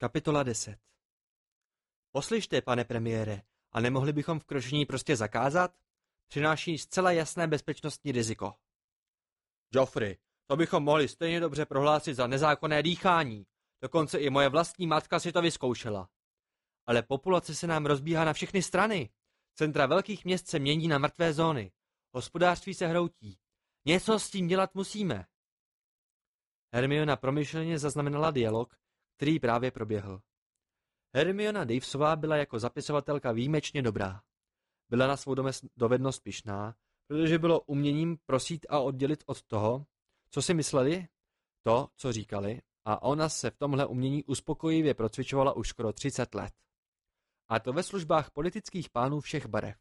Kapitola 10 Poslyšte, pane premiére, a nemohli bychom vkročení prostě zakázat? Přináší zcela jasné bezpečnostní riziko. Joffrey, to bychom mohli stejně dobře prohlásit za nezákonné dýchání. Dokonce i moje vlastní matka si to vyzkoušela. Ale populace se nám rozbíhá na všechny strany. Centra velkých měst se mění na mrtvé zóny. Hospodářství se hroutí. Něco s tím dělat musíme. Hermiona promyšleně zaznamenala dialog, který právě proběhl. Hermiona Davesová byla jako zapisovatelka výjimečně dobrá. Byla na svou dovednost pišná, protože bylo uměním prosít a oddělit od toho, co si mysleli, to, co říkali, a ona se v tomhle umění uspokojivě procvičovala už skoro 30 let. A to ve službách politických pánů všech barev.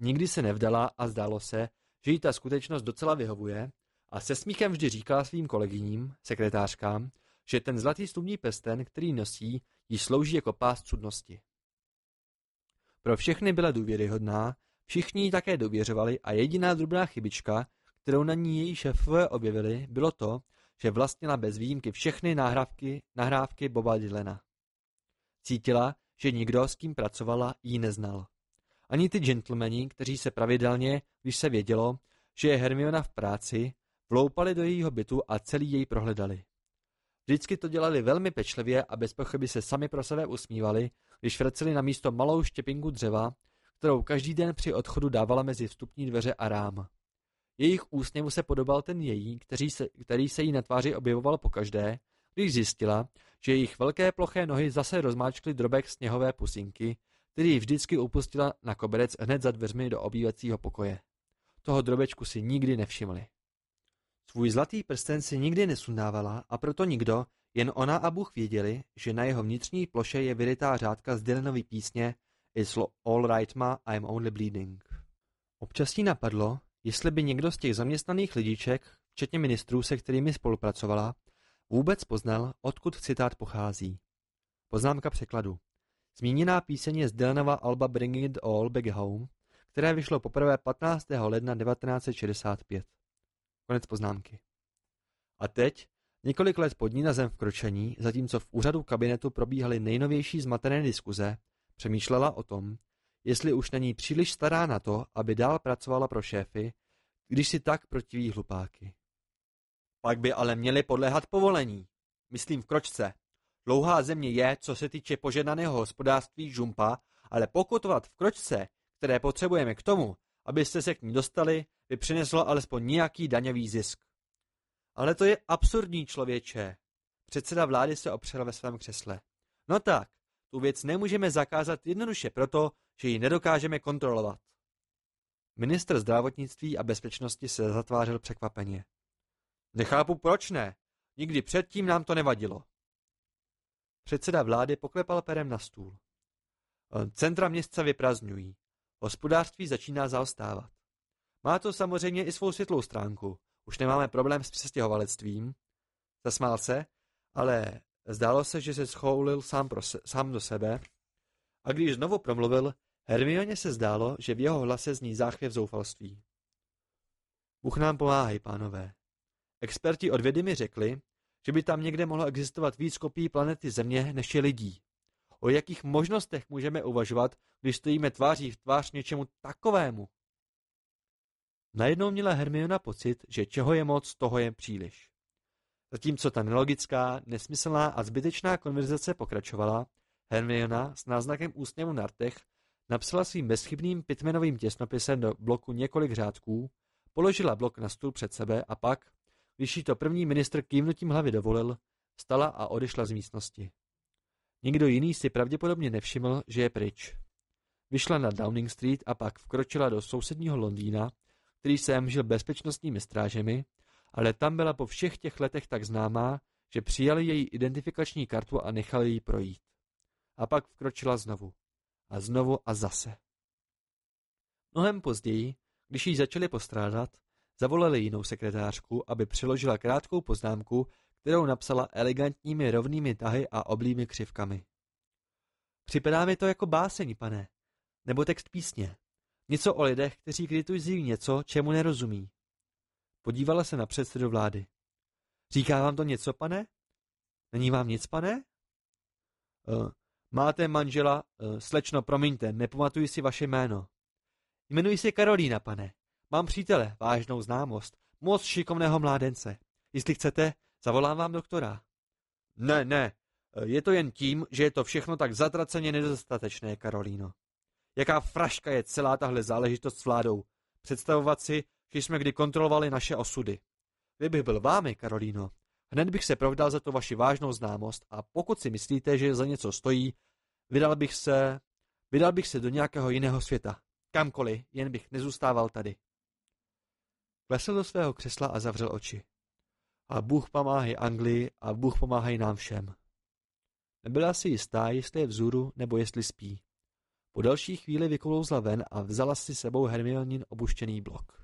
Nikdy se nevdala a zdálo se, že jí ta skutečnost docela vyhovuje a se smíchem vždy říkala svým kolegyním, sekretářkám, že ten zlatý slumní pesten, který nosí, jí slouží jako pás cudnosti. Pro všechny byla důvěryhodná, všichni jí také důvěřovali a jediná drobná chybička, kterou na ní její šéfové objevili, bylo to, že vlastnila bez výjimky všechny nahrávky, nahrávky Boba Dylena. Cítila, že nikdo, s kým pracovala, jí neznal. Ani ty gentlemani, kteří se pravidelně, když se vědělo, že je Hermiona v práci, vloupali do jejího bytu a celý jej prohledali. Vždycky to dělali velmi pečlivě a bez pochyby se sami pro sebe usmívali, když vraceli na místo malou štěpinku dřeva, kterou každý den při odchodu dávala mezi vstupní dveře a rám. Jejich úsměvu se podobal ten její, který se, který se jí na tváři objevoval pokaždé, když zjistila, že jejich velké ploché nohy zase rozmáčkly drobek sněhové pusinky, který vždycky upustila na koberec hned za dveřmi do obývacího pokoje. Toho drobečku si nikdy nevšimli. Svůj zlatý prsten si nikdy nesundávala a proto nikdo, jen ona a Bůh věděli, že na jeho vnitřní ploše je vyrytá řádka z Dylanovy písně It's all right ma, I'm only bleeding. Občas jí napadlo, jestli by někdo z těch zaměstnaných lidiček, včetně ministrů, se kterými spolupracovala, vůbec poznal, odkud citát pochází. Poznámka překladu. Zmíněná píseň je z Dylanova alba Bringing It All Back Home, které vyšlo poprvé 15. ledna 1965. Konec poznámky. A teď, několik let pod ní na zem vkročení, zatímco v úřadu kabinetu probíhaly nejnovější zmatené diskuze, přemýšlela o tom, jestli už není příliš stará na to, aby dál pracovala pro šéfy, když si tak protiví hlupáky. Pak by ale měli podléhat povolení. Myslím v kročce. Dlouhá země je, co se týče požadaného hospodářství žumpa, ale pokutovat v kročce, které potřebujeme k tomu, abyste se k ní dostali, by přineslo alespoň nějaký daňový zisk. Ale to je absurdní člověče. Předseda vlády se opřel ve svém křesle. No tak, tu věc nemůžeme zakázat jednoduše proto, že ji nedokážeme kontrolovat. Ministr zdravotnictví a bezpečnosti se zatvářel překvapeně. Nechápu, proč ne. Nikdy předtím nám to nevadilo. Předseda vlády poklepal perem na stůl. Centra města vyprazňují. Hospodářství začíná zaostávat. Má to samozřejmě i svou světlou stránku. Už nemáme problém s přestěhovalectvím. Zasmál se, ale zdálo se, že se schoulil sám, pro se, sám do sebe. A když znovu promluvil, Hermioně se zdálo, že v jeho hlase zní záchvěv zoufalství. Bůh nám pomáhej, pánové. Experti od vědy mi řekli, že by tam někde mohlo existovat víc kopií planety Země než je lidí. O jakých možnostech můžeme uvažovat, když stojíme tváří v tvář něčemu takovému? Najednou měla Hermiona pocit, že čeho je moc, toho je příliš. Zatímco ta nelogická, nesmyslná a zbytečná konverzace pokračovala, Hermiona s náznakem úsměvu na rtech napsala svým bezchybným pitmenovým těsnopisem do bloku několik řádků, položila blok na stůl před sebe a pak, když jí to první ministr kývnutím hlavy dovolil, stala a odešla z místnosti. Nikdo jiný si pravděpodobně nevšiml, že je pryč. Vyšla na Downing Street a pak vkročila do sousedního Londýna, který se mžil bezpečnostními strážemi, ale tam byla po všech těch letech tak známá, že přijali její identifikační kartu a nechali ji projít. A pak vkročila znovu. A znovu a zase. Mnohem později, když jí začali postrádat, zavolali jinou sekretářku, aby přiložila krátkou poznámku, kterou napsala elegantními rovnými tahy a oblými křivkami. Připadá mi to jako báseň, pane, nebo text písně. Něco o lidech, kteří kritizují něco, čemu nerozumí. Podívala se na předsedu vlády. Říká vám to něco, pane? Není vám nic, pane? Uh, máte manžela? Uh, slečno, promiňte, nepamatuji si vaše jméno. Jmenuji se Karolína, pane. Mám přítele, vážnou známost, moc šikovného mládence. Jestli chcete, zavolám vám doktora. Ne, ne, je to jen tím, že je to všechno tak zatraceně nedostatečné, Karolíno. Jaká fraška je celá tahle záležitost s vládou. Představovat si, že jsme kdy kontrolovali naše osudy. Kdybych byl vámi, Karolíno, hned bych se provdal za tu vaši vážnou známost a pokud si myslíte, že za něco stojí, vydal bych se, vydal bych se do nějakého jiného světa. Kamkoliv, jen bych nezůstával tady. Klesl do svého křesla a zavřel oči. A Bůh pomáhej Anglii a Bůh pomáhej nám všem. Nebyla si jistá, jestli je vzůru nebo jestli spí. Po další chvíli vyklouzla ven a vzala si sebou Hermionin obuštěný blok.